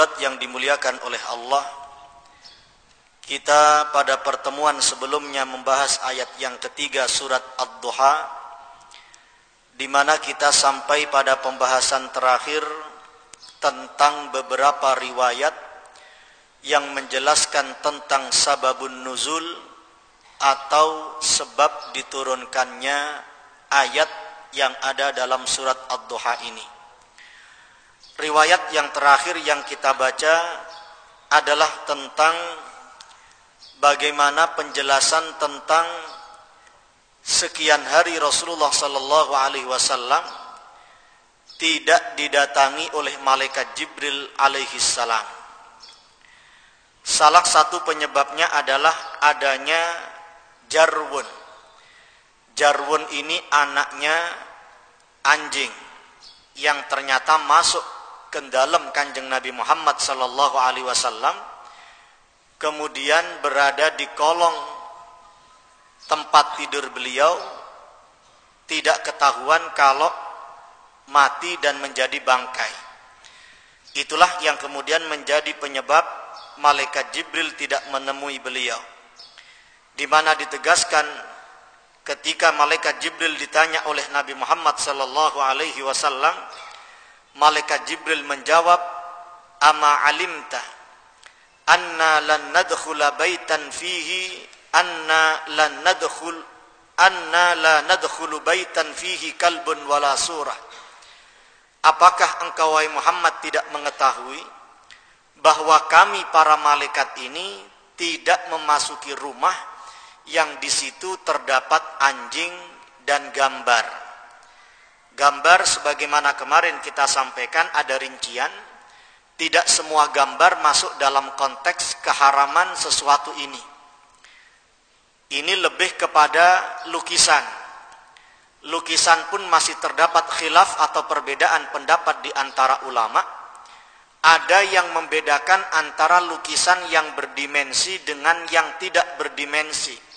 hadirat yang dimuliakan oleh Allah Kita pada pertemuan sebelumnya membahas ayat yang ketiga surat Ad-Duha di mana kita sampai pada pembahasan terakhir tentang beberapa riwayat yang menjelaskan tentang sababun nuzul atau sebab diturunkannya ayat yang ada dalam surat Ad-Duha ini. Riwayat yang terakhir yang kita baca adalah tentang bagaimana penjelasan tentang sekian hari Rasulullah sallallahu alaihi wasallam tidak didatangi oleh malaikat Jibril alaihi salam. Salah satu penyebabnya adalah adanya jarwun. Jarwun ini anaknya anjing yang ternyata masuk ke dalam kanjeng Nabi Muhammad sallallahu alaihi wasallam kemudian berada di kolong tempat tidur beliau tidak ketahuan kalau mati dan menjadi bangkai. Itulah yang kemudian menjadi penyebab malaikat Jibril tidak menemui beliau. Di mana ditegaskan ketika malaikat Jibril ditanya oleh Nabi Muhammad sallallahu alaihi wasallam, malaikat Jibril menjawab, "Ama alimta anna lan nadkhula baitan fihi anna lan nadkhul anna la nadkhulu baitan fihi kalbun wala surah Apakah engkau wahai Muhammad tidak mengetahui bahwa kami para malaikat ini tidak memasuki rumah yang di situ terdapat anjing dan gambar. Gambar sebagaimana kemarin kita sampaikan ada rincian tidak semua gambar masuk dalam konteks keharaman sesuatu ini. Ini lebih kepada lukisan. Lukisan pun masih terdapat khilaf atau perbedaan pendapat di antara ulama. Ada yang membedakan antara lukisan yang berdimensi dengan yang tidak berdimensi.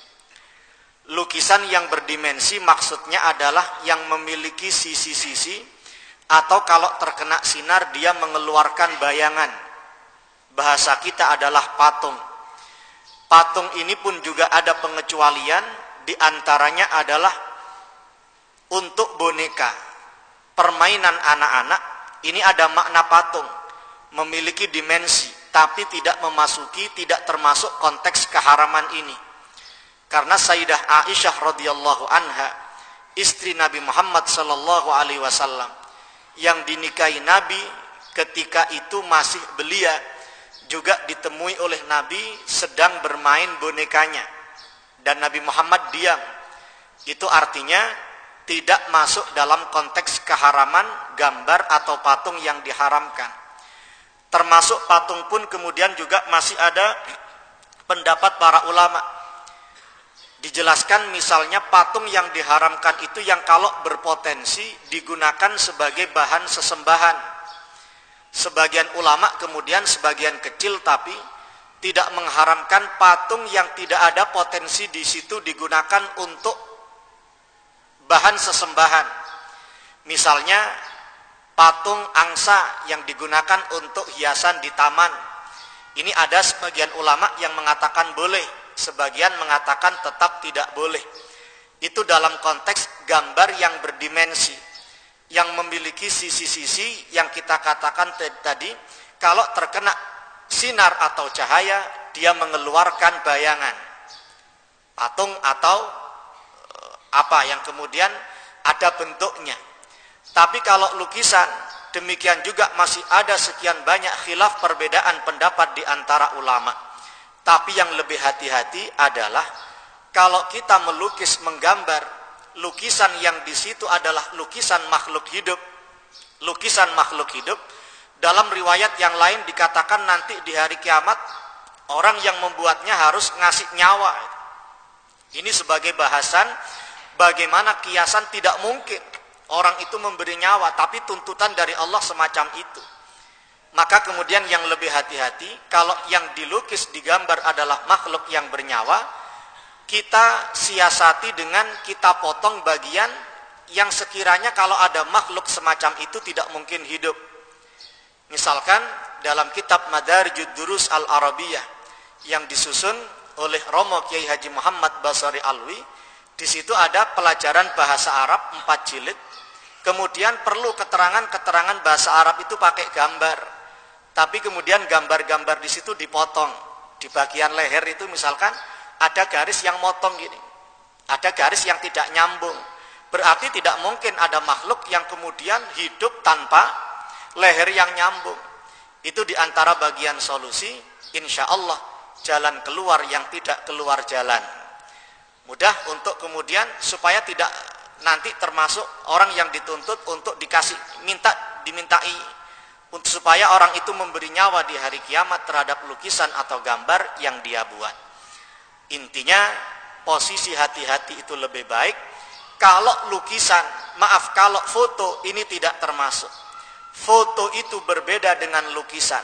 Lukisan yang berdimensi maksudnya adalah yang memiliki sisi-sisi atau kalau terkena sinar dia mengeluarkan bayangan. Bahasa kita adalah patung. Patung ini pun juga ada pengecualian, di antaranya adalah untuk boneka. Permainan anak-anak ini ada makna patung, memiliki dimensi, tapi tidak memasuki, tidak termasuk konteks keharaman ini. Karena Sayyidah Aisyah radhiyallahu anha, istri Nabi Muhammad sallallahu alaihi wasallam, yang dinikahi Nabi ketika itu masih belia juga ditemui oleh Nabi sedang bermain bonekanya. Dan Nabi Muhammad diam. Itu artinya tidak masuk dalam konteks keharaman gambar atau patung yang diharamkan. Termasuk patung pun kemudian juga masih ada pendapat para ulama Dijelaskan misalnya patung yang diharamkan itu yang kalau berpotensi digunakan sebagai bahan sesembahan. Sebagian ulama kemudian sebagian kecil tapi tidak mengharamkan patung yang tidak ada potensi di situ digunakan untuk bahan sesembahan. Misalnya patung angsa yang digunakan untuk hiasan di taman. Ini ada sebagian ulama yang mengatakan boleh sebagian mengatakan tetap tidak boleh. Itu dalam konteks gambar yang berdimensi, yang memiliki sisi-sisi yang kita katakan tadi, kalau terkena sinar atau cahaya, dia mengeluarkan bayangan, patung atau eh, apa yang kemudian ada bentuknya. Tapi kalau lukisan, demikian juga masih ada sekian banyak khilaf perbedaan pendapat di antara ulama tapi yang lebih hati-hati adalah kalau kita melukis menggambar lukisan yang di situ adalah lukisan makhluk hidup. Lukisan makhluk hidup dalam riwayat yang lain dikatakan nanti di hari kiamat orang yang membuatnya harus ngasih nyawa. Ini sebagai bahasan bagaimana kiasan tidak mungkin orang itu memberi nyawa tapi tuntutan dari Allah semacam itu maka kemudian yang lebih hati-hati kalau yang dilukis digambar adalah makhluk yang bernyawa kita siasati dengan kita potong bagian yang sekiranya kalau ada makhluk semacam itu tidak mungkin hidup misalkan dalam kitab Madarijud Durus Al-Arabiyah yang disusun oleh Romo Kiai Haji Muhammad Basari Alwi. Di situ ada pelajaran bahasa Arab empat jilid. Kemudian perlu keterangan-keterangan bahasa Arab itu pakai gambar. Tapi kemudian gambar-gambar di situ dipotong. Di bagian leher itu misalkan ada garis yang motong gini. Ada garis yang tidak nyambung. Berarti tidak mungkin ada makhluk yang kemudian hidup tanpa leher yang nyambung. Itu di antara bagian solusi, insya Allah jalan keluar yang tidak keluar jalan. Mudah untuk kemudian supaya tidak nanti termasuk orang yang dituntut untuk dikasih minta dimintai untuk supaya orang itu memberi nyawa di hari kiamat terhadap lukisan atau gambar yang dia buat. Intinya posisi hati-hati itu lebih baik kalau lukisan, maaf kalau foto ini tidak termasuk. Foto itu berbeda dengan lukisan.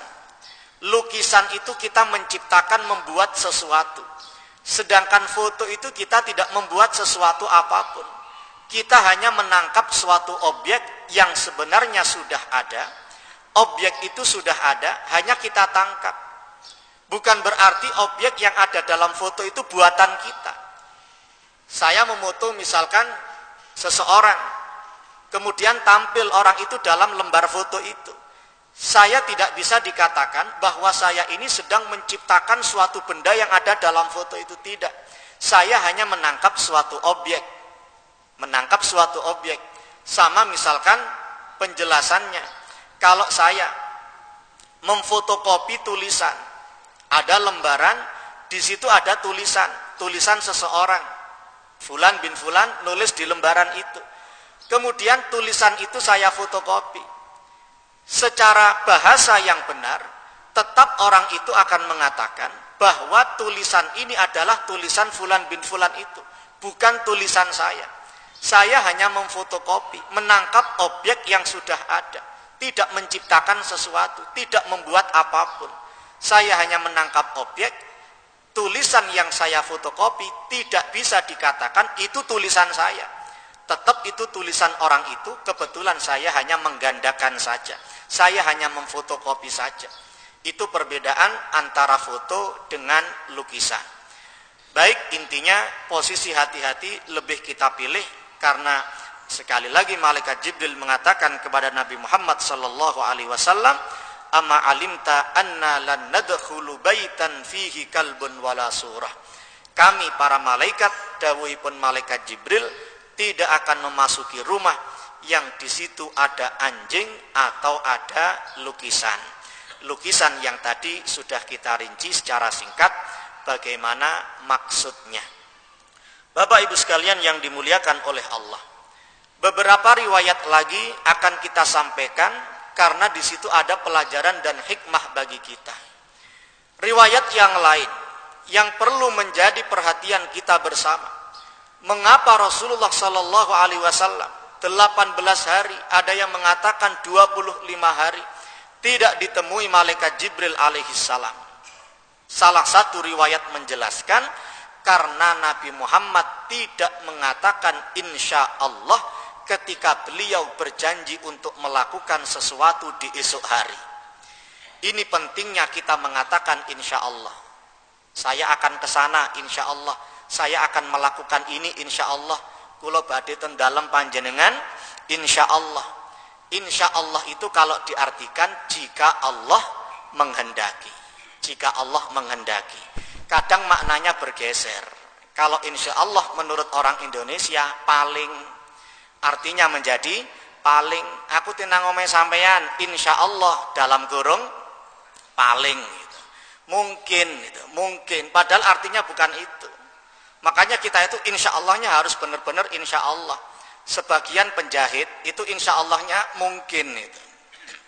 Lukisan itu kita menciptakan membuat sesuatu. Sedangkan foto itu kita tidak membuat sesuatu apa pun. Kita hanya menangkap suatu objek yang sebenarnya sudah ada. Objek itu sudah ada, hanya kita tangkap. Bukan berarti objek yang ada dalam foto itu buatan kita. Saya memoto misalkan seseorang kemudian tampil orang itu dalam lembar foto itu. Saya tidak bisa dikatakan bahwa saya ini sedang menciptakan suatu benda yang ada dalam foto itu tidak. Saya hanya menangkap suatu objek. Menangkap suatu objek. Sama misalkan penjelasannya. Kalau saya memfotokopi tulisan, ada lembaran, di situ ada tulisan, tulisan seseorang. Fulan bin Fulan nulis di lembaran itu. Kemudian tulisan itu saya fotokopi. Secara bahasa yang benar, tetap orang itu akan mengatakan bahwa tulisan ini adalah tulisan Fulan bin Fulan itu, bukan tulisan saya. Saya hanya memfotokopi, menangkap objek yang sudah ada, tidak menciptakan sesuatu, tidak membuat apa pun. Saya hanya menangkap objek, tulisan yang saya fotokopi tidak bisa dikatakan itu tulisan saya. Tetap itu tulisan orang itu kebetulan saya hanya menggandakan saja. Saya hanya memfotokopi saja. Itu perbedaan antara foto dengan lukisan. Baik intinya posisi hati-hati lebih kita pilih karena sekali lagi malaikat Jibril mengatakan kepada Nabi Muhammad sallallahu alaihi wasallam amma alimta anna lan nadkhulu baitan fihi kalbun wala surah kami para malaikat dawuhipun malaikat Jibril tidak akan memasuki rumah yang di situ ada anjing atau ada lukisan. Lukisan yang tadi sudah kita rinci secara singkat bagaimana maksudnya. Bapak Ibu sekalian yang dimuliakan oleh Allah. Beberapa riwayat lagi akan kita sampaikan karena di situ ada pelajaran dan hikmah bagi kita. Riwayat yang lain yang perlu menjadi perhatian kita bersama Mengapa Rasulullah Shallallahu Alaihi Wasallam 18 hari, ada yang mengatakan 25 hari tidak ditemui malaikat Jibril alaihi salam. Salah satu riwayat menjelaskan karena Nabi Muhammad tidak mengatakan insya Allah ketika beliau berjanji untuk melakukan sesuatu di esok hari. Ini pentingnya kita mengatakan insya Allah. Saya akan ke sana insya Allah. Saya akan melakukan ini insya Allah. Kulo badhe dalam panjenengan insya Allah. Insya Allah itu kalau diartikan jika Allah menghendaki. Jika Allah menghendaki. Kadang maknanya bergeser. Kalau insya Allah menurut orang Indonesia paling artinya menjadi paling aku tinang ngomong sampean insya Allah dalam kurung paling gitu. mungkin gitu. mungkin padahal artinya bukan itu Makanya kita itu insya Allahnya harus benar-benar insya Allah. Sebagian penjahit itu insya Allahnya mungkin itu.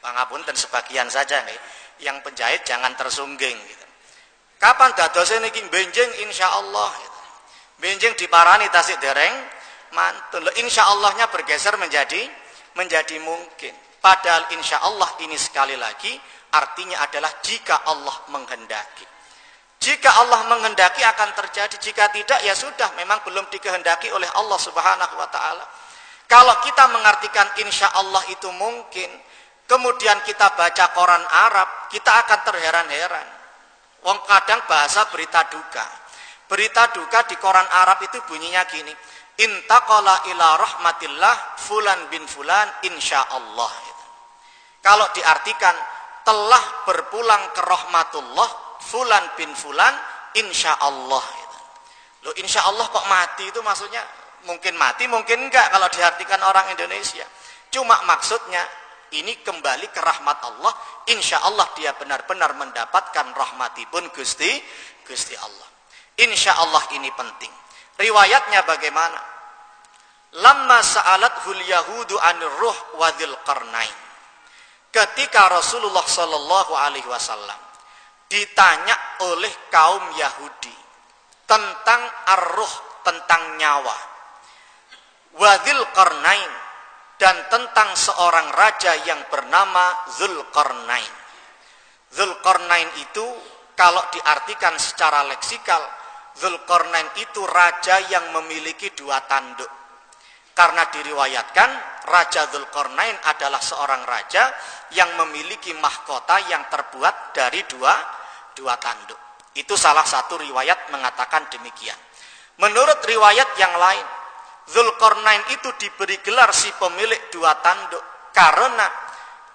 Pangapun dan sebagian saja nih. Yang penjahit jangan tersungging gitu. Kapan dadosnya niki benjing insya Allah gitu. Benjing diparani tasik dereng mantul. Insya Allahnya bergeser menjadi menjadi mungkin. Padahal insya Allah ini sekali lagi artinya adalah jika Allah menghendaki. Jika Allah menghendaki akan terjadi, jika tidak ya sudah, memang belum dikehendaki oleh Allah Subhanahu wa taala. Kalau kita mengartikan insya Allah itu mungkin, kemudian kita baca koran Arab, kita akan terheran-heran. Wong kadang bahasa berita duka. Berita duka di koran Arab itu bunyinya gini. Intaqala ila rahmatillah fulan bin fulan insyaallah. Kalau diartikan telah berpulang ke rahmatullah fulan bin fulan insyaallah. Loh insyaallah kok mati itu maksudnya mungkin mati mungkin enggak kalau diartikan orang Indonesia. Cuma maksudnya ini kembali ke rahmat Allah. Insya Allah dia benar-benar mendapatkan rahmatipun Gusti Gusti Allah. Insya Allah ini penting. Riwayatnya bagaimana? Lama sa'alat yahudu anir ruh wadil qarnain. Ketika Rasulullah Shallallahu Alaihi Wasallam ditanya oleh kaum Yahudi tentang arruh, tentang nyawa, wadil qarnain dan tentang seorang raja yang bernama Zulkarnain. Zulkarnain itu kalau diartikan secara leksikal, Zulkarnain itu raja yang memiliki dua tanduk. Karena diriwayatkan Raja Zulkarnain adalah seorang raja yang memiliki mahkota yang terbuat dari dua dua tanduk. Itu salah satu riwayat mengatakan demikian. Menurut riwayat yang lain, Zulkarnain itu diberi gelar si pemilik dua tanduk karena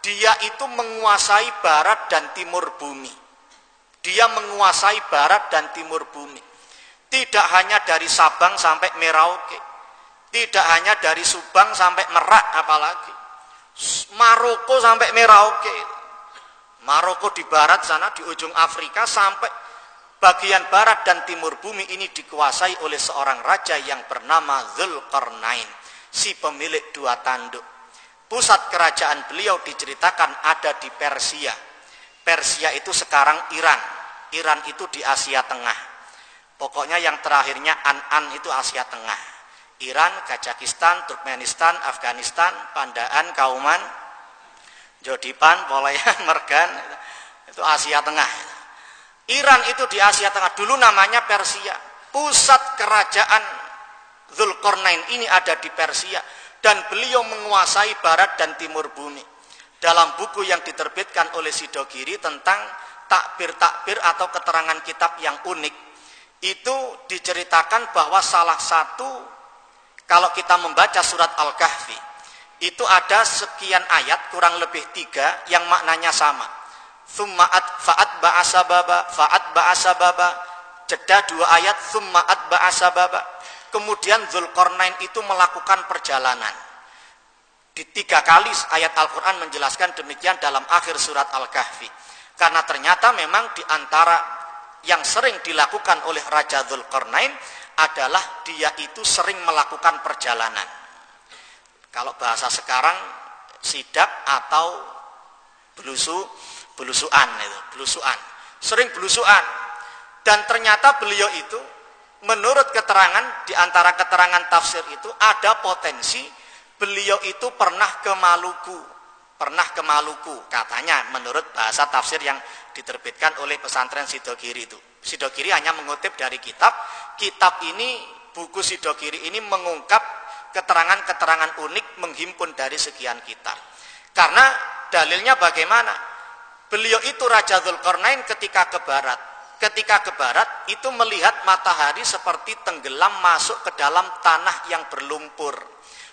dia itu menguasai barat dan timur bumi. Dia menguasai barat dan timur bumi. Tidak hanya dari Sabang sampai Merauke. Tidak hanya dari Subang sampai Merak apalagi. Maroko sampai Merauke. Maroko di barat sana di ujung Afrika sampai bagian barat dan timur bumi ini dikuasai oleh seorang raja yang bernama Zulkarnain, si pemilik dua tanduk. Pusat kerajaan beliau diceritakan ada di Persia. Persia itu sekarang Iran. Iran itu di Asia Tengah. Pokoknya yang terakhirnya An-An itu Asia Tengah. Iran, Kazakhstan, Turkmenistan, Afghanistan, Pandaan, Kauman, Jodipan, Polayan, Mergan, itu Asia Tengah. Iran itu di Asia Tengah dulu namanya Persia. Pusat kerajaan Zulkarnain ini ada di Persia dan beliau menguasai barat dan timur bumi. Dalam buku yang diterbitkan oleh Sidogiri tentang takbir-takbir atau keterangan kitab yang unik, itu diceritakan bahwa salah satu kalau kita membaca surat Al-Kahfi, itu ada sekian ayat kurang lebih tiga yang maknanya sama. Thummaat fa'at ba'asababa fa'at ba'asababa jeda dua ayat thummaat ba'asababa kemudian Zulkarnain itu melakukan perjalanan. Di tiga kali ayat Al-Quran menjelaskan demikian dalam akhir surat Al-Kahfi. Karena ternyata memang di antara yang sering dilakukan oleh Raja Zulkarnain adalah dia itu sering melakukan perjalanan kalau bahasa sekarang sidak atau belusu belusuan itu, belusuan. Sering belusuan. Dan ternyata beliau itu menurut keterangan di antara keterangan tafsir itu ada potensi beliau itu pernah ke Maluku. Pernah ke Maluku katanya menurut bahasa tafsir yang diterbitkan oleh pesantren Sidogiri itu. Sidogiri hanya mengutip dari kitab. Kitab ini, buku Sidogiri ini mengungkap keterangan-keterangan unik menghimpun dari sekian kitab. Karena dalilnya bagaimana? Beliau itu Raja Zulkarnain ketika ke barat. Ketika ke barat itu melihat matahari seperti tenggelam masuk ke dalam tanah yang berlumpur.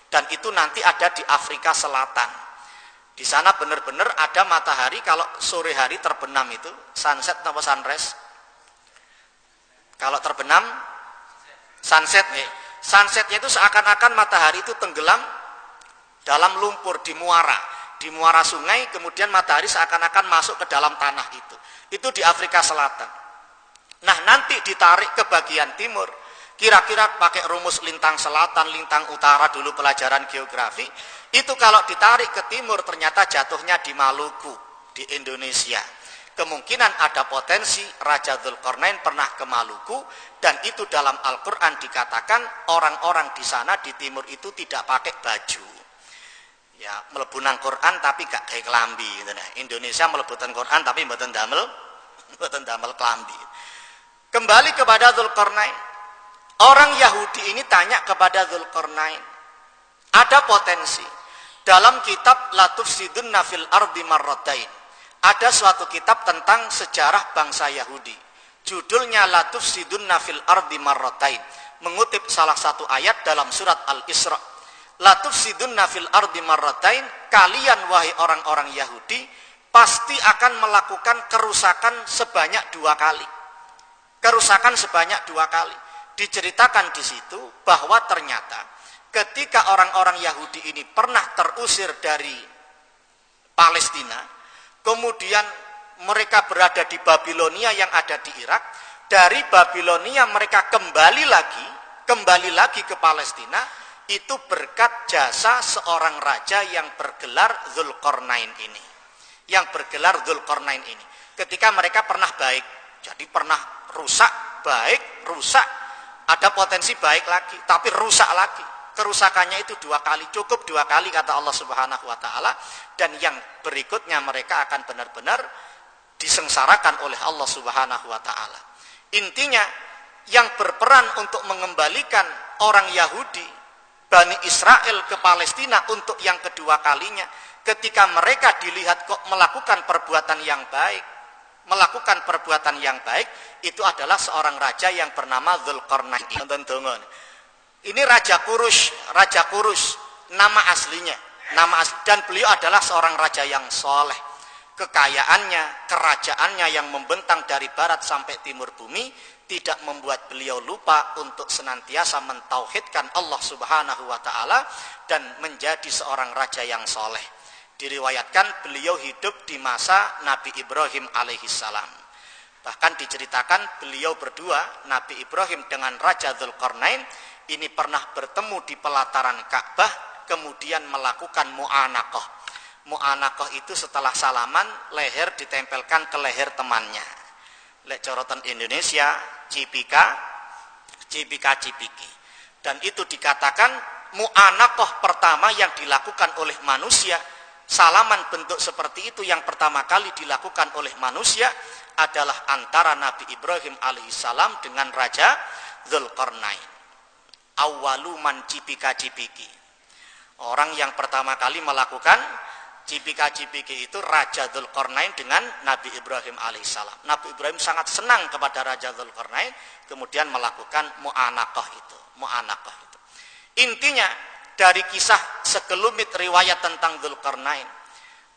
Dan itu nanti ada di Afrika Selatan. Di sana benar-benar ada matahari kalau sore hari terbenam itu sunset atau sunrise. Kalau terbenam sunset nih. Sunsetnya itu seakan-akan matahari itu tenggelam dalam lumpur di muara di muara sungai kemudian matahari seakan-akan masuk ke dalam tanah itu itu di Afrika Selatan nah nanti ditarik ke bagian timur kira-kira pakai rumus lintang selatan lintang utara dulu pelajaran geografi itu kalau ditarik ke timur ternyata jatuhnya di Maluku di Indonesia kemungkinan ada potensi Raja Zulkarnain pernah ke Maluku dan itu dalam Al-Quran dikatakan orang-orang di sana di timur itu tidak pakai baju ya mlebu Quran tapi gak kayak kelambi gitu nah. Indonesia mlebu Quran tapi mboten damel mboten damel kelambi. Kembali kepada Zulkarnain. Orang Yahudi ini tanya kepada Zulkarnain, ada potensi? Dalam kitab Latuf Sidun Nafil Ardi Marrotain ada suatu kitab tentang sejarah bangsa Yahudi. Judulnya Latuf Sidun Nafil Ardi Marrotain mengutip salah satu ayat dalam surat Al-Isra. Latuf Sidun Nafil Ardi Marrotain kalian wahai orang-orang Yahudi pasti akan melakukan kerusakan sebanyak dua kali. Kerusakan sebanyak dua kali diceritakan di situ bahwa ternyata ketika orang-orang Yahudi ini pernah terusir dari Palestina, kemudian mereka berada di Babilonia yang ada di Irak, dari Babilonia mereka kembali lagi, kembali lagi ke Palestina, itu berkat jasa seorang raja yang bergelar Zulkarnain ini. Yang bergelar Zulkarnain ini. Ketika mereka pernah baik, jadi pernah rusak, baik, rusak, ada potensi baik lagi, tapi rusak lagi. Kerusakannya itu dua kali, cukup dua kali kata Allah Subhanahu wa taala dan yang berikutnya mereka akan benar-benar disengsarakan oleh Allah Subhanahu wa taala. Intinya yang berperan untuk mengembalikan orang Yahudi Bani Israel ke Palestina untuk yang kedua kalinya ketika mereka dilihat kok melakukan perbuatan yang baik melakukan perbuatan yang baik itu adalah seorang raja yang bernama Zulkarnain. Ini Raja Kurus, Raja Kurus, nama aslinya, nama asli, dan beliau adalah seorang raja yang soleh. Kekayaannya, kerajaannya yang membentang dari barat sampai timur bumi tidak membuat beliau lupa untuk senantiasa mentauhidkan Allah Subhanahu wa taala dan menjadi seorang raja yang soleh. Diriwayatkan beliau hidup di masa Nabi Ibrahim alaihissalam. Bahkan diceritakan beliau berdua, Nabi Ibrahim dengan Raja Zulkarnain, ini pernah bertemu di pelataran Ka'bah, kemudian melakukan mu'anakoh. Mu'anakoh itu setelah salaman, leher ditempelkan ke leher temannya. Lek corotan Indonesia, cipika, cipika cipiki. Dan itu dikatakan mu'anakoh pertama yang dilakukan oleh manusia Salaman bentuk seperti itu yang pertama kali dilakukan oleh manusia adalah antara Nabi Ibrahim alaihissalam dengan Raja Zulkarnain. Awaluman cipika cipiki. Orang yang pertama kali melakukan cipika cipiki itu Raja Zulkarnain dengan Nabi Ibrahim alaihissalam. Nabi Ibrahim sangat senang kepada Raja Zulkarnain, kemudian melakukan mu'anakoh itu. Mu'anakoh itu. Intinya dari kisah sekelumit riwayat tentang Zulkarnain.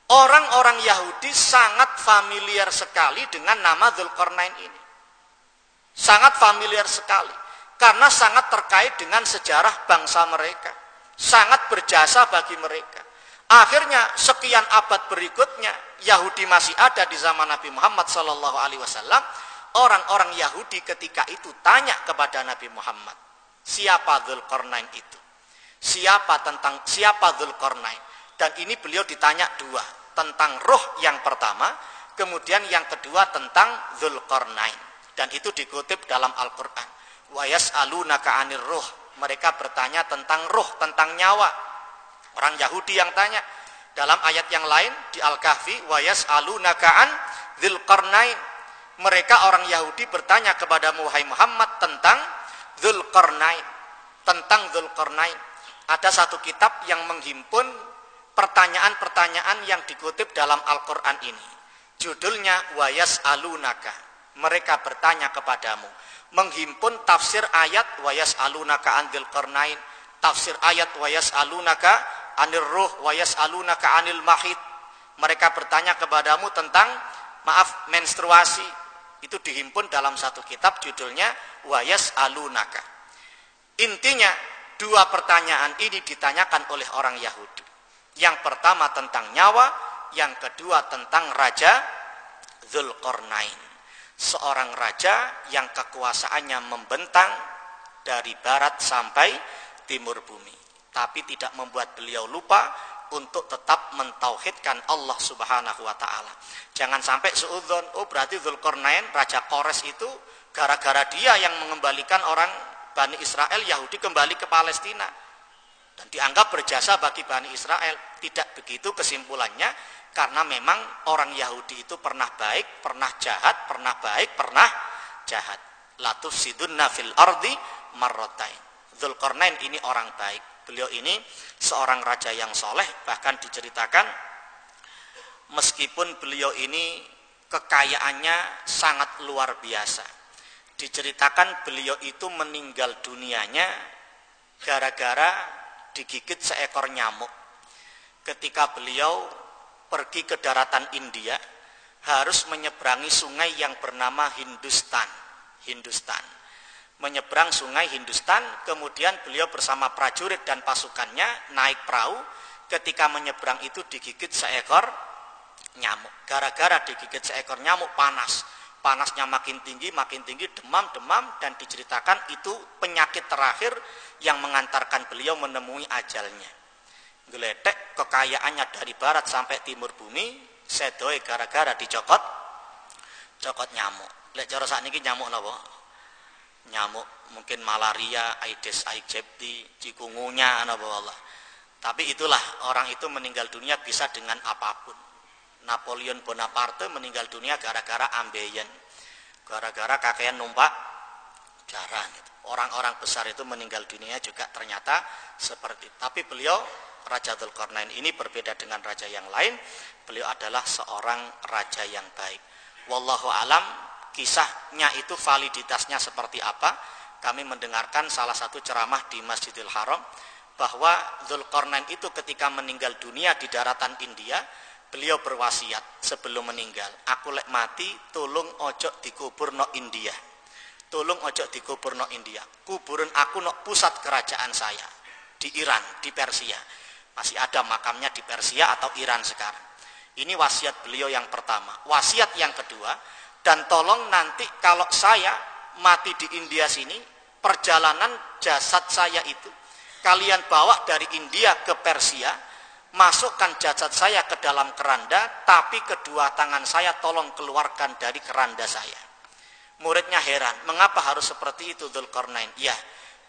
Orang-orang Yahudi sangat familiar sekali dengan nama Zulkarnain ini. Sangat familiar sekali. Karena sangat terkait dengan sejarah bangsa mereka. Sangat berjasa bagi mereka. Akhirnya sekian abad berikutnya Yahudi masih ada di zaman Nabi Muhammad Sallallahu Alaihi Wasallam. Orang-orang Yahudi ketika itu tanya kepada Nabi Muhammad, siapa Zulkarnain itu? Siapa tentang siapa Zulkarnain dan ini beliau ditanya dua tentang roh yang pertama kemudian yang kedua tentang Zulkarnain dan itu dikutip dalam Al-Qur'an. Wa yas'alunaka 'anir roh mereka bertanya tentang roh tentang nyawa. Orang Yahudi yang tanya. Dalam ayat yang lain di Al-Kahfi wa yas'alunaka 'an mereka orang Yahudi bertanya kepada Muhammad tentang Zulkarnain tentang Zulkarnain ada satu kitab yang menghimpun pertanyaan-pertanyaan yang dikutip dalam Al-Quran ini. Judulnya Wayas Alunaka. Mereka bertanya kepadamu. Menghimpun tafsir ayat Wayas Alunaka andil Qarnain. Tafsir ayat Wayas Alunaka anil ruh Wayas Alunaka anil mahid. Mereka bertanya kepadamu tentang maaf menstruasi. Itu dihimpun dalam satu kitab judulnya Wayas Alunaka. Intinya Dua pertanyaan ini ditanyakan oleh orang Yahudi. Yang pertama tentang nyawa, yang kedua tentang Raja Zulkarnain. Seorang raja yang kekuasaannya membentang dari barat sampai timur bumi. Tapi tidak membuat beliau lupa untuk tetap mentauhidkan Allah Subhanahu wa taala. Jangan sampai seudon, oh berarti Zulkarnain raja Kores itu gara-gara dia yang mengembalikan orang Bani Israel Yahudi kembali ke Palestina dan dianggap berjasa bagi Bani Israel. Tidak begitu kesimpulannya karena memang orang Yahudi itu pernah baik, pernah jahat, pernah baik, pernah jahat. Latuf sidunna fil ardi marrotain. Zulkarnain ini orang baik. Beliau ini seorang raja yang soleh, bahkan diceritakan meskipun beliau ini kekayaannya sangat luar biasa. Diceritakan beliau itu meninggal dunianya gara-gara digigit seekor nyamuk. Ketika beliau pergi ke daratan India, harus menyeberangi sungai yang bernama Hindustan. Hindustan. Menyeberang sungai Hindustan, kemudian beliau bersama prajurit dan pasukannya naik perahu. Ketika menyeberang itu digigit seekor nyamuk. Gara-gara digigit seekor nyamuk panas. Panasnya makin tinggi, makin tinggi, demam-demam dan diceritakan itu penyakit terakhir yang mengantarkan beliau menemui ajalnya. Geledek kekayaannya dari barat sampai timur bumi, sedoe gara-gara dicokot cokot nyamuk. Lek cara sakniki nyamuk napa? Nyamuk mungkin malaria, Aedes aegypti, cikungunya napa Allah. Tapi itulah orang itu meninggal dunia bisa dengan apa pun. Napoleon Bonaparte meninggal dunia gara-gara ambeien. Gara-gara kakean numpak jarang gitu. Orang-orang besar itu meninggal dunia juga ternyata seperti tapi beliau Raja Dzulkarnain ini berbeda dengan raja yang lain. Beliau adalah seorang raja yang baik. Wallahu alam kisahnya itu validitasnya seperti apa? Kami mendengarkan salah satu ceramah di Masjidil Haram bahwa Dzulkarnain itu ketika meninggal dunia di daratan India beliau berwasiat sebelum meninggal aku lek mati tolong ojo dikubur no India. Tolong ojo dikubur no India. Kuburan aku no pusat kerajaan saya di Iran di Persia. Masih ada makamnya di Persia atau Iran sekarang. Ini wasiat beliau yang pertama. Wasiat yang kedua dan tolong nanti kalau saya mati di India sini perjalanan jasad saya itu kalian bawa dari India ke Persia masukkan jasad saya ke dalam keranda, tapi kedua tangan saya tolong keluarkan dari keranda saya. Muridnya heran, mengapa harus seperti itu Dzulkarnain? Ya,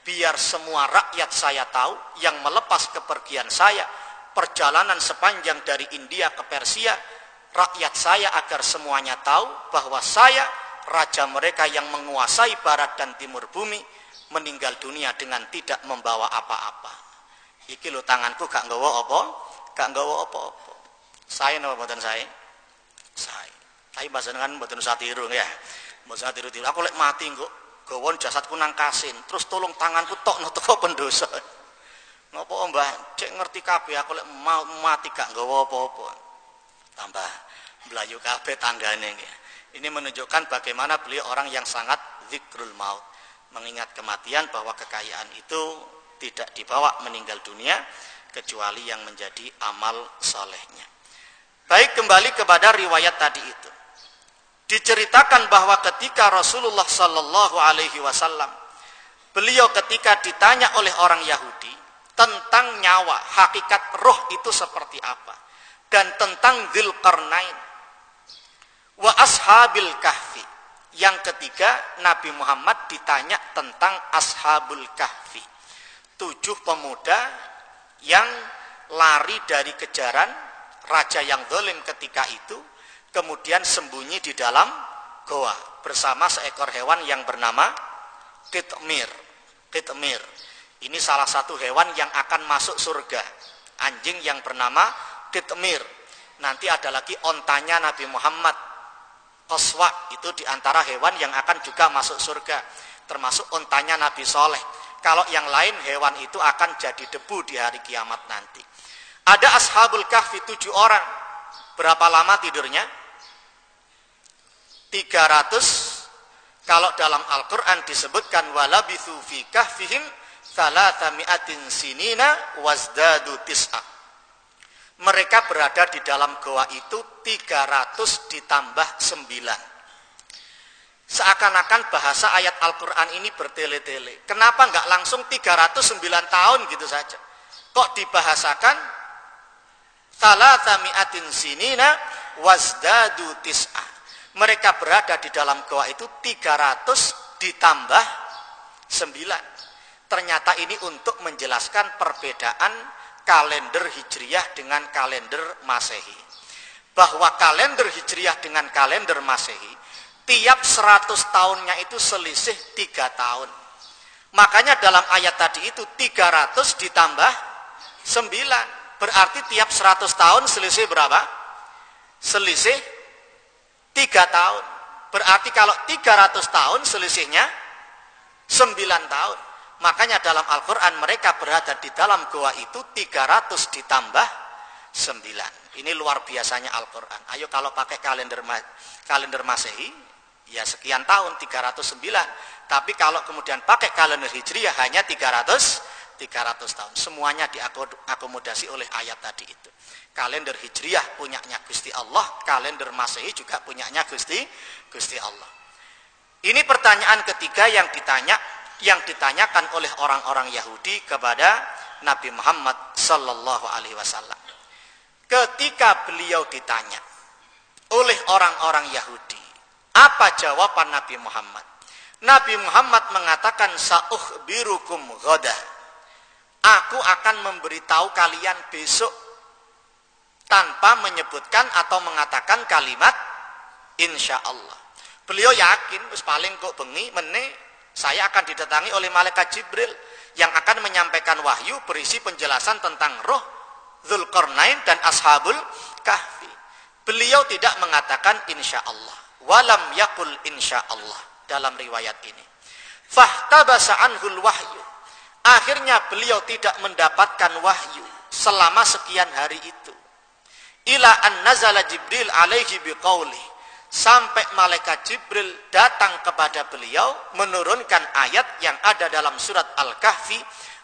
biar semua rakyat saya tahu yang melepas kepergian saya, perjalanan sepanjang dari India ke Persia, rakyat saya agar semuanya tahu bahwa saya, raja mereka yang menguasai barat dan timur bumi, meninggal dunia dengan tidak membawa apa-apa. Iki lo tanganku gak nggawa apa? Gak nggawa apa-apa. Saya nama buatan saya? Saya. Tapi bahasa dengan buatan satiru ya. Buatan satiru tiru. Aku lek mati kok gawon jasadku nang kasin. Terus tolong tanganku tok no teko pendosa. Ngopo mbah? Cek ngerti kabeh aku lek mau mati gak nggawa apa-apa. Tambah belayu kabeh tanggane ya. Ini menunjukkan bagaimana beliau orang yang sangat zikrul maut. Mengingat kematian bahwa kekayaan itu tidak dibawa meninggal dunia kecuali yang menjadi amal solehnya. Baik kembali kepada riwayat tadi itu. Diceritakan bahwa ketika Rasulullah Sallallahu Alaihi Wasallam beliau ketika ditanya oleh orang Yahudi tentang nyawa, hakikat roh itu seperti apa, dan tentang Dzulqarnain wa ashabil kahfi. Yang ketiga, Nabi Muhammad ditanya tentang ashabul kahfi. Tujuh pemuda yang lari dari kejaran raja yang zalim ketika itu kemudian sembunyi di dalam goa bersama seekor hewan yang bernama kitmir kitmir ini salah satu hewan yang akan masuk surga. Anjing yang bernama kitmir nanti ada lagi ontanya Nabi Muhammad. Koswa itu di antara hewan yang akan juga masuk surga termasuk ontanya Nabi Soleh kalau yang lain hewan itu akan jadi debu di hari kiamat nanti. Ada ashabul kahfi tujuh orang. Berapa lama tidurnya? 300 kalau dalam Al-Quran disebutkan walabithu fi kahfihim thalathami'atin sinina wazdadu tis'a mereka berada di dalam goa itu 300 ditambah 9 Seakan-akan bahasa ayat Al-Quran ini bertele-tele. Kenapa nggak langsung 309 tahun gitu saja? Kok dibahasakan Salatami'atin sinina wazdadu tis'a. Mereka berada di dalam goa itu 300 ditambah 9. Ternyata ini untuk menjelaskan perbedaan kalender Hijriyah dengan kalender Masehi. Bahwa kalender Hijriyah dengan kalender Masehi tiap 100 tahunnya itu selisih tiga tahun. Makanya dalam ayat tadi itu 300 ditambah 9. Berarti tiap 100 tahun selisih berapa? Selisih 3 tahun. Berarti kalau 300 tahun selisihnya 9 tahun. Makanya dalam Al-Quran mereka berada di dalam goa itu 300 ditambah 9. Ini luar biasanya Al-Quran. Ayo kalau pakai kalender kalender Masehi, ya sekian tahun 309. Tapi kalau kemudian pakai kalender Hijriah hanya 300 300 tahun. Semuanya diakomodasi oleh ayat tadi itu. Kalender Hijriah punyanya Gusti Allah, kalender Masehi juga punyanya Gusti Gusti Allah. Ini pertanyaan ketiga yang ditanya yang ditanyakan oleh orang-orang Yahudi kepada Nabi Muhammad sallallahu alaihi wasallam. Ketika beliau ditanya oleh orang-orang Yahudi, apa jawaban Nabi Muhammad? Nabi Muhammad mengatakan birukum ghada. Aku akan memberitahu kalian besok tanpa menyebutkan atau mengatakan kalimat insya Allah. Beliau yakin, paling kok bengi meneh saya akan didatangi oleh malaikat Jibril yang akan menyampaikan wahyu berisi penjelasan tentang roh Zulkarnain dan Ashabul Kahfi. Beliau tidak mengatakan insya Allah. Walam yakul insya Allah dalam riwayat ini. Fahtabasa anhul wahyu. Akhirnya beliau tidak mendapatkan wahyu selama sekian hari itu. Ila an nazala Jibril alaihi biqaulih sampai malaikat Jibril datang kepada beliau menurunkan ayat yang ada dalam surat Al-Kahfi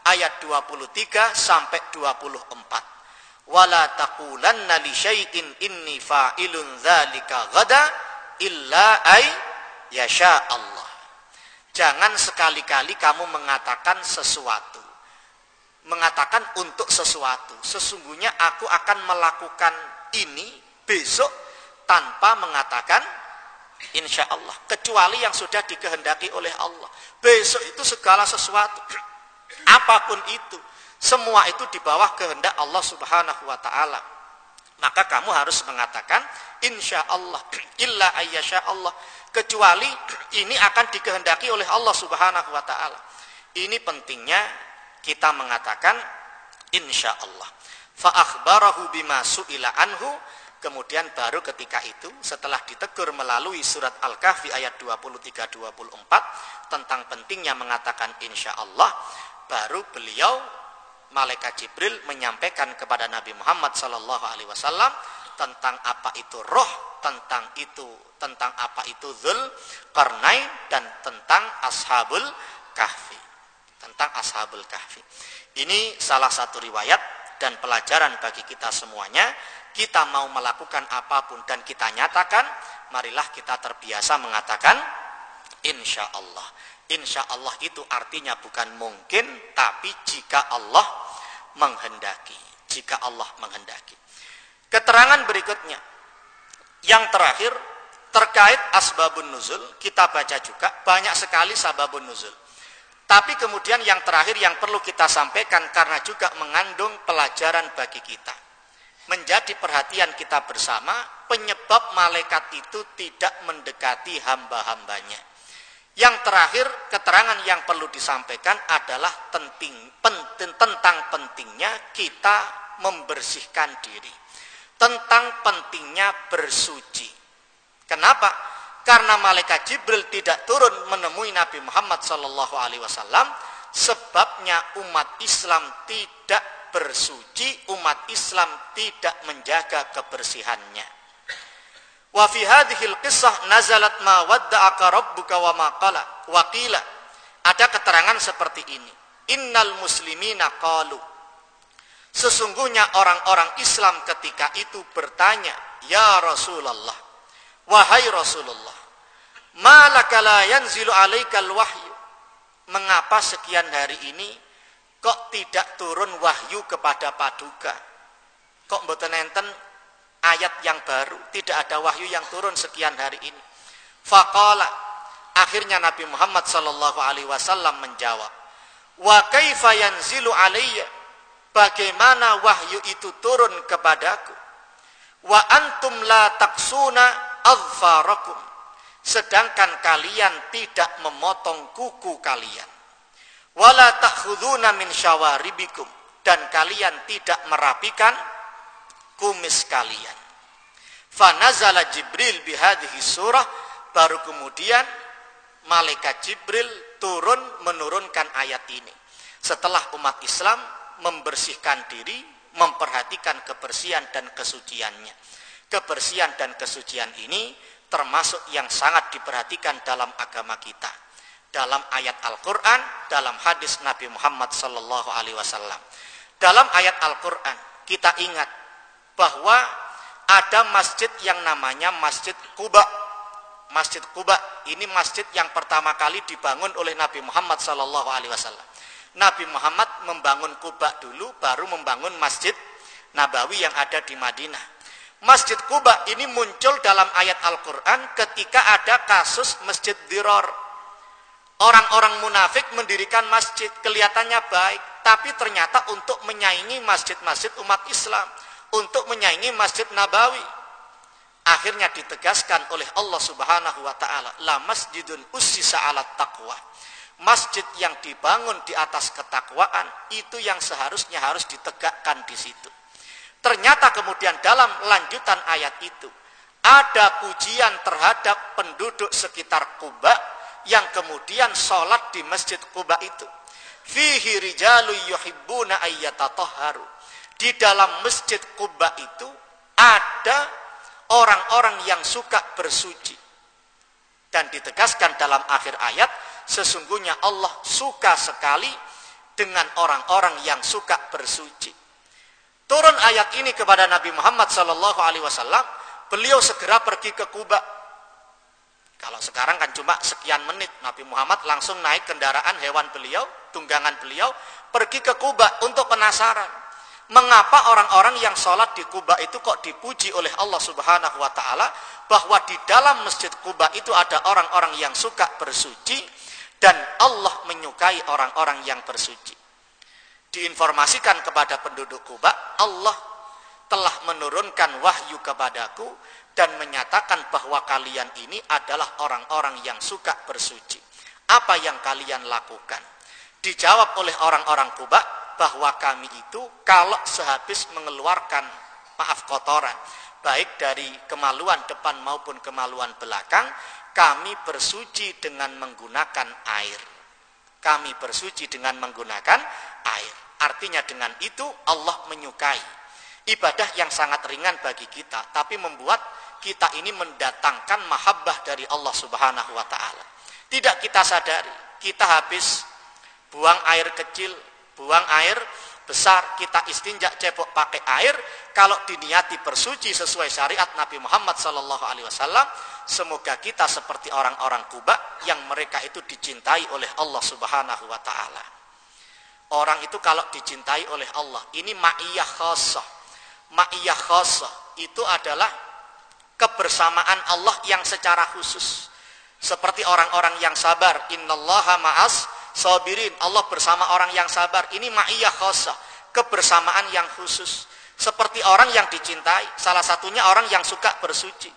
ayat 23 sampai 24. Wala taqulanna li syai'in inni fa'ilun dzalika ghada illa ay yasha Allah. Jangan sekali-kali kamu mengatakan sesuatu. Mengatakan untuk sesuatu. Sesungguhnya aku akan melakukan ini besok tanpa mengatakan insya Allah kecuali yang sudah dikehendaki oleh Allah besok itu segala sesuatu apa pun itu semua itu di bawah kehendak Allah subhanahu wa ta'ala maka kamu harus mengatakan insya Allah illa ayyasha Allah. Kecuali ini akan dikehendaki oleh Allah subhanahu wa ta'ala. Ini pentingnya kita mengatakan insya Allah. Fa akhbarahu bima su'ila anhu. Kemudian baru ketika itu setelah ditegur melalui surat Al-Kahfi ayat 23-24 tentang pentingnya mengatakan insya Allah, baru beliau malaikat Jibril menyampaikan kepada Nabi Muhammad Sallallahu Alaihi Wasallam tentang apa itu roh, tentang itu tentang apa itu zul karnain dan tentang ashabul kahfi, tentang ashabul kahfi. Ini salah satu riwayat dan pelajaran bagi kita semuanya kita mau melakukan apa pun dan kita nyatakan, marilah kita terbiasa mengatakan insya Allah. Insya Allah itu artinya bukan mungkin, tapi jika Allah menghendaki. Jika Allah menghendaki. Keterangan berikutnya. Yang terakhir, terkait asbabun nuzul, kita baca juga banyak sekali sababun nuzul. Tapi kemudian yang terakhir yang perlu kita sampaikan karena juga mengandung pelajaran bagi kita menjadi perhatian kita bersama penyebab malaikat itu tidak mendekati hamba-hambanya. Yang terakhir, keterangan yang perlu disampaikan adalah penting, penting, tentang pentingnya kita membersihkan diri. Tentang pentingnya bersuci. Kenapa? Karena malaikat Jibril tidak turun menemui Nabi Muhammad SAW, sebabnya umat Islam tidak bersuci umat Islam tidak menjaga kebersihannya. Wa fi hadhil qissah nazalat ma wadda'aka rabbuka wa ma qala. Wa qila. Ada keterangan seperti ini. Innal muslimina qalu. Sesungguhnya orang-orang Islam ketika itu bertanya, "Ya Rasulullah, wahai Rasulullah, malaka la yanzilu alaikal wahyu?" Mengapa sekian hari ini kok tidak turun wahyu kepada paduka kok mboten enten ayat yang baru. Tidak ada wahyu yang turun sekian hari ini. Faqala akhirnya Nabi Muhammad sallallahu alaihi wasallam menjawab wa kaifa yanzilu alayya? Bagaimana wahyu itu turun kepadaku? Wa antum la taksuna adfarakum sedangkan kalian tidak memotong kuku kalian. Wala ta'khuduna min syawaribikum? Dan kalian tidak merapikan kumis kalian. Fanazala Jibril bihadhihi surah baru kemudian malaikat Jibril turun menurunkan ayat ini. Setelah umat Islam membersihkan diri, memperhatikan kebersihan dan kesuciannya. Kebersihan dan kesucian ini termasuk yang sangat diperhatikan dalam agama kita. Dalam ayat Al-Quran, dalam hadis Nabi Muhammad Wasallam. Dalam ayat Al-Quran, kita ingat bahwa ada masjid yang namanya Masjid Kuba. Masjid Kuba ini masjid yang pertama kali dibangun oleh Nabi Muhammad Sallallahu Alaihi Wasallam. Nabi Muhammad membangun Kuba dulu, baru membangun Masjid Nabawi yang ada di Madinah. Masjid Kuba ini muncul dalam ayat Al-Quran ketika ada kasus Masjid Diror. Orang-orang munafik mendirikan masjid, kelihatannya baik, tapi ternyata untuk menyaingi masjid-masjid umat Islam, untuk menyaingi Masjid Nabawi. Akhirnya ditegaskan oleh Allah Subhanahu wa taala, la masjidun ussisa 'alat taqwa. Masjid yang dibangun di atas ketakwaan itu yang seharusnya harus ditegakkan di situ. Ternyata kemudian dalam lanjutan ayat itu ada pujian terhadap penduduk sekitar Kuba yang kemudian sholat di masjid Kuba itu. Fihi rijalu yuhibbuna ayyatatoharu. Di dalam masjid Kuba itu ada orang-orang yang suka bersuci. Dan ditegaskan dalam akhir ayat, sesungguhnya Allah suka sekali dengan orang-orang yang suka bersuci. Turun ayat ini kepada Nabi Muhammad Sallallahu Alaihi Wasallam, beliau segera pergi ke Kuba. Kalau sekarang kan cuma sekian menit, Nabi Muhammad langsung naik kendaraan hewan beliau, tunggangan beliau, pergi ke Kuba untuk penasaran. Mengapa orang-orang yang sholat di Kuba itu kok dipuji oleh Allah Subhanahu Wa Taala bahwa di dalam masjid Kuba itu ada orang-orang yang suka bersuci dan Allah menyukai orang-orang yang bersuci diinformasikan kepada penduduk Kuba, Allah telah menurunkan wahyu kepadaku dan menyatakan bahwa kalian ini adalah orang-orang yang suka bersuci. Apa yang kalian lakukan? Dijawab oleh orang-orang Kuba bahwa kami itu kalau sehabis mengeluarkan maaf kotoran, baik dari kemaluan depan maupun kemaluan belakang, kami bersuci dengan menggunakan air. Kami bersuci dengan menggunakan air. Artinya dengan itu Allah menyukai ibadah yang sangat ringan bagi kita, tapi membuat kita ini mendatangkan mahabbah dari Allah Subhanahu wa taala. Tidak kita sadari, kita habis buang air kecil, buang air besar, kita istinja cepok pakai air, kalau diniati bersuci sesuai syariat Nabi Muhammad sallallahu alaihi wasallam, semoga kita seperti orang-orang Kuba yang mereka itu dicintai oleh Allah Subhanahu wa taala. Orang itu kalau dicintai oleh Allah, ini ma'iyah khasah. Ma'iyah khasah itu adalah kebersamaan Allah yang secara khusus. Seperti orang-orang yang sabar, innallaha ma'as sabirin. Allah bersama orang yang sabar. Ini ma'iyah khasah, kebersamaan yang khusus. Seperti orang yang dicintai, salah satunya orang yang suka bersuci.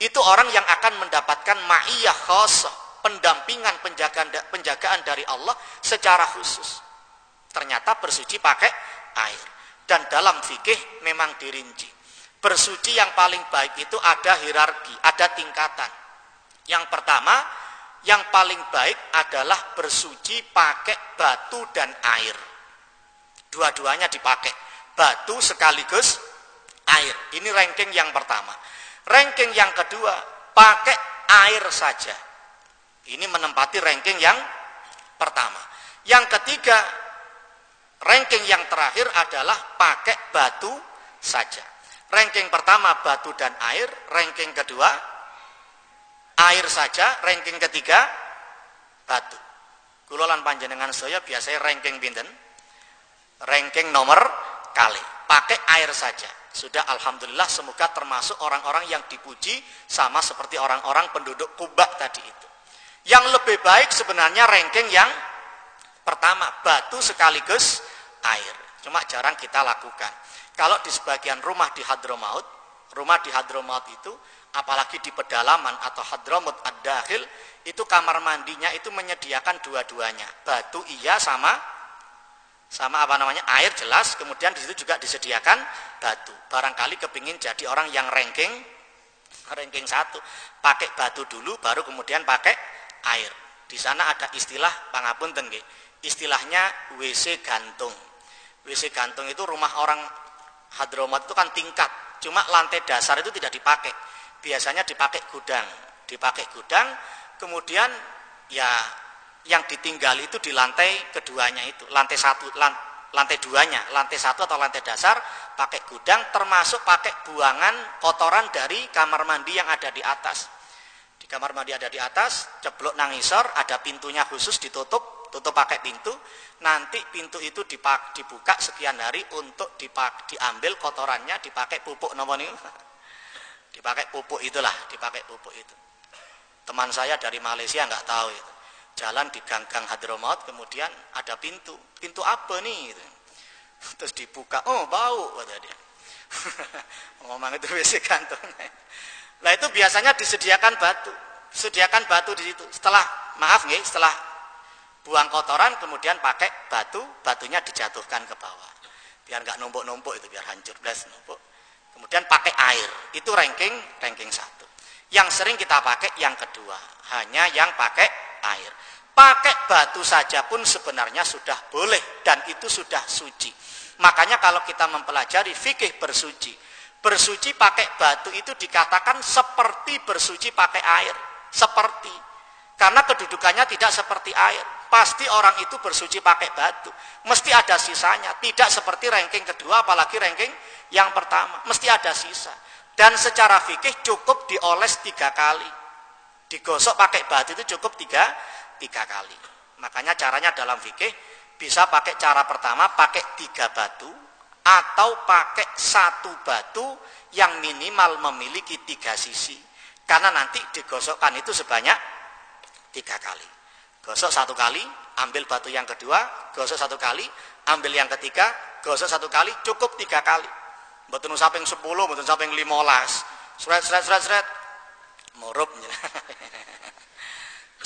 Itu orang yang akan mendapatkan ma'iyah khasah, pendampingan penjagaan, penjagaan dari Allah secara khusus. Ternyata bersuci pakai air. Dan dalam fikih memang dirinci. Bersuci yang paling baik itu ada hierarki, ada tingkatan. Yang pertama, yang paling baik adalah bersuci pakai batu dan air. Dua-duanya dipakai. Batu sekaligus air. Ini ranking yang pertama. Ranking yang kedua, pakai air saja. Ini menempati ranking yang pertama. Yang ketiga, Ranking yang terakhir adalah pakai batu saja. Ranking pertama batu dan air, ranking kedua air saja, ranking ketiga batu. Kulolan panjenengan saya biasanya ranking binten. Ranking nomor kali. Pakai air saja. Sudah alhamdulillah semoga termasuk orang-orang yang dipuji sama seperti orang-orang penduduk Kubak tadi itu. Yang lebih baik sebenarnya ranking yang pertama batu sekaligus air. Cuma jarang kita lakukan. Kalau di sebagian rumah di Hadromaut, rumah di Hadramaut itu apalagi di pedalaman atau Hadramaut ad-dakhil itu kamar mandinya itu menyediakan dua-duanya. Batu iya sama sama apa namanya air jelas kemudian di situ juga disediakan batu. Barangkali kepingin jadi orang yang ranking ranking satu. Pakai batu dulu baru kemudian pakai air. Di sana ada istilah pangapun tengge istilahnya WC gantung. WC gantung itu rumah orang Hadromat itu kan tingkat. Cuma lantai dasar itu tidak dipakai biasanya dipakai gudang. Dipakai gudang kemudian ya yang ditinggal itu di lantai keduanya itu. Lantai satu lantai duanya. Lantai satu atau lantai dasar pakai gudang termasuk pakai buangan kotoran dari kamar mandi yang ada di atas. Di kamar mandi ada di atas ceblok nangisor ada pintunya khusus ditutup tutup pakai pintu. Nanti pintu itu dipak, dibuka sekian hari untuk dipak, diambil kotorannya dipakai pupuk nomor ini dipakai pupuk itulah dipakai pupuk itu. Teman saya dari Malaysia nggak tahu itu. Jalan di ganggang Hadramaut kemudian ada pintu. Pintu apa nih gitu. terus dibuka oh bau kata dia. Ngomong itu WC kantung nah itu biasanya disediakan batu. Sediakan batu di situ. Setelah maaf nih setelah buang kotoran kemudian pakai batu batunya dijatuhkan ke bawah. Biar nggak numpuk-numpuk itu biar hancur. Belas numpuk Kemudian pakai air, itu ranking ranking satu. Yang sering kita pakai yang kedua, hanya yang pakai air. Pakai batu saja pun sebenarnya sudah boleh dan itu sudah suci. Makanya kalau kita mempelajari fikih bersuci, bersuci pakai batu itu dikatakan seperti bersuci pakai air, seperti. Karena kedudukannya tidak seperti air. Pasti orang itu bersuci pakai batu. Mesti ada sisanya. Tidak seperti ranking kedua, apalagi ranking yang pertama. Mesti ada sisa. Dan secara fikih cukup dioles tiga kali. Digosok pakai batu itu cukup tiga, tiga kali. Makanya caranya dalam fikih bisa pakai cara pertama pakai tiga batu atau pakai satu batu yang minimal memiliki tiga sisi. Karena nanti digosokkan itu sebanyak tiga kali. Gosok satu kali, ambil batu yang kedua, gosok satu kali, ambil yang ketiga, gosok satu kali, cukup tiga kali. Betul saping sepuluh, betul saping limolas. Seret, seret, seret, seret. Murup.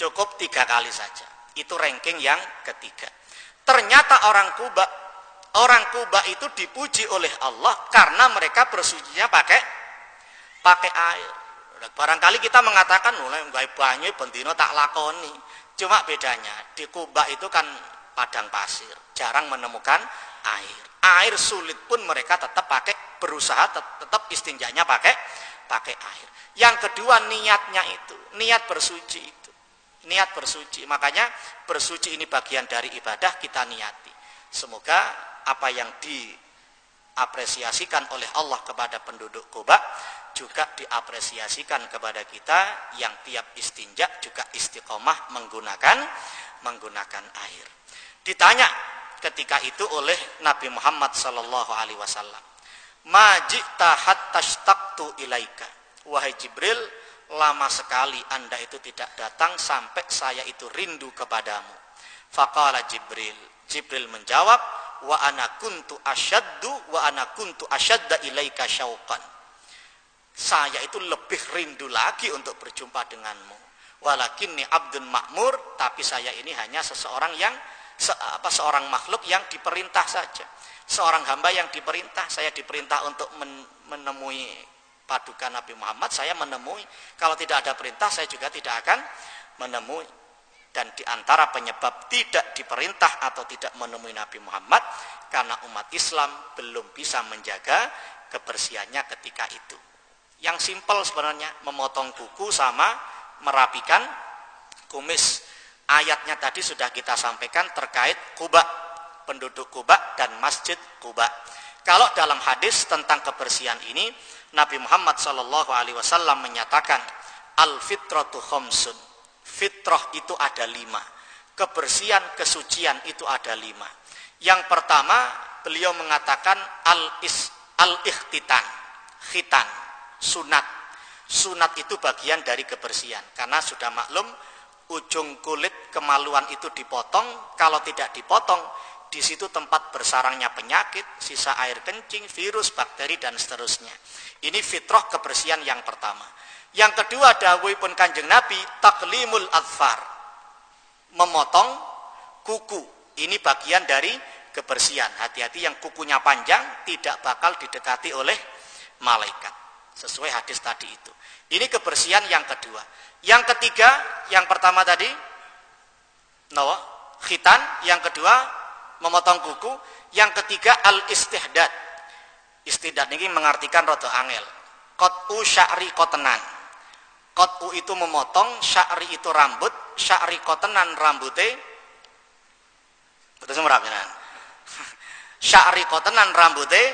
cukup tiga kali saja. Itu ranking yang ketiga. Ternyata orang Kuba, orang Kuba itu dipuji oleh Allah karena mereka bersucinya pakai pakai air. Barangkali kita mengatakan mulai gawe banyu bentino tak lakoni. Cuma bedanya di Kuba itu kan padang pasir, jarang menemukan air. Air sulit pun mereka tetap pakai berusaha tetap istinjanya pakai pakai air. Yang kedua niatnya itu, niat bersuci itu. Niat bersuci. Makanya bersuci ini bagian dari ibadah kita niati. Semoga apa yang diapresiasikan oleh Allah kepada penduduk Kuba juga diapresiasikan kepada kita yang tiap istinja juga istiqomah menggunakan menggunakan air. Ditanya ketika itu oleh Nabi Muhammad sallallahu alaihi wasallam, "Majita hatta ilaika." Wahai Jibril, lama sekali Anda itu tidak datang sampai saya itu rindu kepadamu. Faqala Jibril. Jibril menjawab, "Wa ana kuntu asyaddu wa ana kuntu asyadda ilaika syauqan." Saya itu lebih rindu lagi untuk berjumpa denganmu. Walakin ni abdun makmur, tapi saya ini hanya seseorang yang se, apa seorang makhluk yang diperintah saja. Seorang hamba yang diperintah, saya diperintah untuk men, menemui padukan Nabi Muhammad, saya menemui. Kalau tidak ada perintah, saya juga tidak akan menemui. Dan di antara penyebab tidak diperintah atau tidak menemui Nabi Muhammad, karena umat Islam belum bisa menjaga kebersihannya ketika itu. Yang simpel sebenarnya memotong kuku sama merapikan kumis. Ayatnya tadi sudah kita sampaikan terkait Kuba, penduduk Kuba dan Masjid Kuba. Kalau dalam hadis tentang kebersihan ini, Nabi Muhammad Shallallahu Alaihi Wasallam menyatakan al fitratu khomsun. Fitrah itu ada lima. Kebersihan, kesucian itu ada lima. Yang pertama, beliau mengatakan al is al ikhtitan, khitan sunat. Sunat itu bagian dari kebersihan. Karena sudah maklum ujung kulit kemaluan itu dipotong. Kalau tidak dipotong, di situ tempat bersarangnya penyakit, sisa air kencing, virus, bakteri dan seterusnya. Ini fitrah kebersihan yang pertama. Yang kedua dawuh pun Kanjeng Nabi taklimul adfar. Memotong kuku. Ini bagian dari kebersihan. Hati-hati yang kukunya panjang tidak bakal didekati oleh malaikat. Sesuai hadis tadi itu. Ini kebersihan yang kedua. Yang ketiga, yang pertama tadi no, khitan, yang kedua memotong kuku, yang ketiga al istihdad. Istihdad ini mengartikan roto angel. Kotu sya'ri kotenan. Kotu itu memotong, sya'ri itu rambut, sya'ri kotenan rambutnya betul semua sya'ri kotenan rambutnya nah,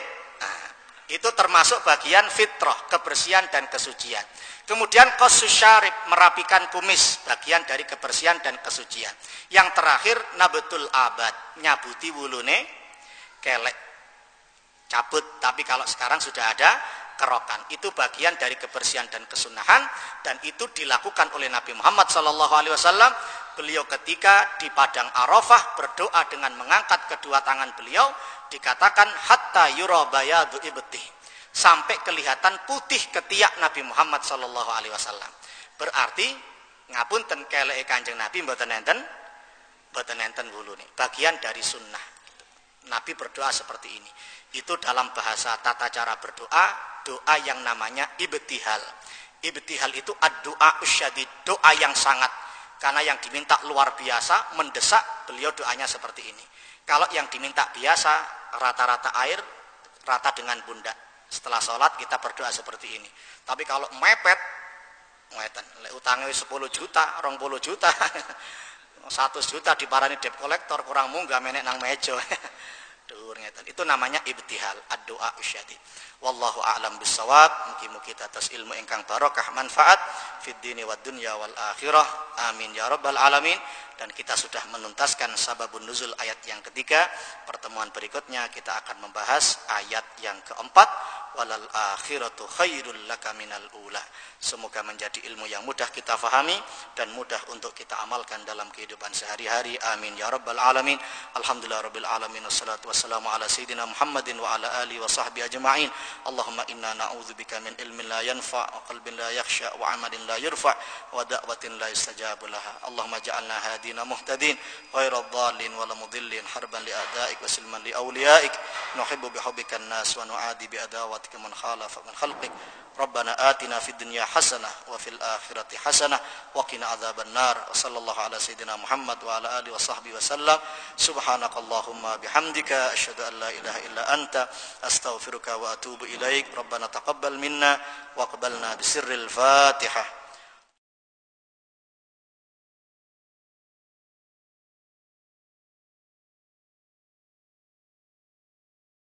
itu termasuk bagian fitrah, kebersihan dan kesucian. Kemudian kosusyarib merapikan kumis, bagian dari kebersihan dan kesucian. Yang terakhir nabetul abad, nyabuti wulune kelek. Cabut, tapi kalau sekarang sudah ada kerokan. Itu bagian dari kebersihan dan kesunahan dan itu dilakukan oleh Nabi Muhammad wasallam. Beliau ketika di padang Arafah berdoa dengan mengangkat kedua tangan beliau dikatakan hatta yurabayadu ibtih sampai kelihatan putih ketiak Nabi Muhammad sallallahu alaihi wasallam. Berarti ngapunten keleke Kanjeng Nabi mboten enten mboten enten wulune. Bagian dari sunnah. Nabi berdoa seperti ini. Itu dalam bahasa tata cara berdoa, doa yang namanya ibtihal. Ibtihal itu ad-doa usyadid, doa yang sangat karena yang diminta luar biasa, mendesak, beliau doanya seperti ini. Kalau yang diminta biasa, rata-rata air, rata dengan pundak setelah sholat kita berdoa seperti ini. Tapi kalau mepet, ngeten, utangnya 10 juta, 20 juta, 100 juta diparani debt kolektor kurang munggah menek nang mejo. Itu namanya ibtihal, ad-doa usyadi. Wallahu a'lam bisawab. Mugi-mugi atas ilmu ingkang barokah manfaat fid dini wad dunya wal akhirah. Amin ya rabbal alamin. Dan kita sudah menuntaskan sababun nuzul ayat yang ketiga. Pertemuan berikutnya kita akan membahas ayat yang keempat walal akhiratu khairul laka minal ula. Semoga menjadi ilmu yang mudah kita fahami dan mudah untuk kita amalkan dalam kehidupan sehari-hari. Amin ya rabbal alamin. Alhamdulillah rabbil alamin wassalatu wassalamu ala sayyidina Muhammadin wa ala alihi wa sahbihi ajma'in. Allahumma inna na'udzubika min ilmin la yanfa' wa qalbin la yakhsha wa amalin لا يرفع ودعوة لا يستجاب لها. اللهم اجعلنا هادين مهتدين غير الضالين ولا مضلين. حربا لأعدائك وسلما لأوليائك. نحب بحبك الناس ونعادي بأداوتك من خالف من خلقك. ربنا آتنا في الدنيا حسنة وفي الآخرة حسنة وقنا عذاب النار. وصلى الله على سيدنا محمد وعلى آله وصحبه وسلم. سبحانك اللهم بحمدك. أشهد أن لا إله إلا أنت. أستغفرك وأتوب إليك. ربنا تقبل منا وأقبلنا بسر الفاتحة.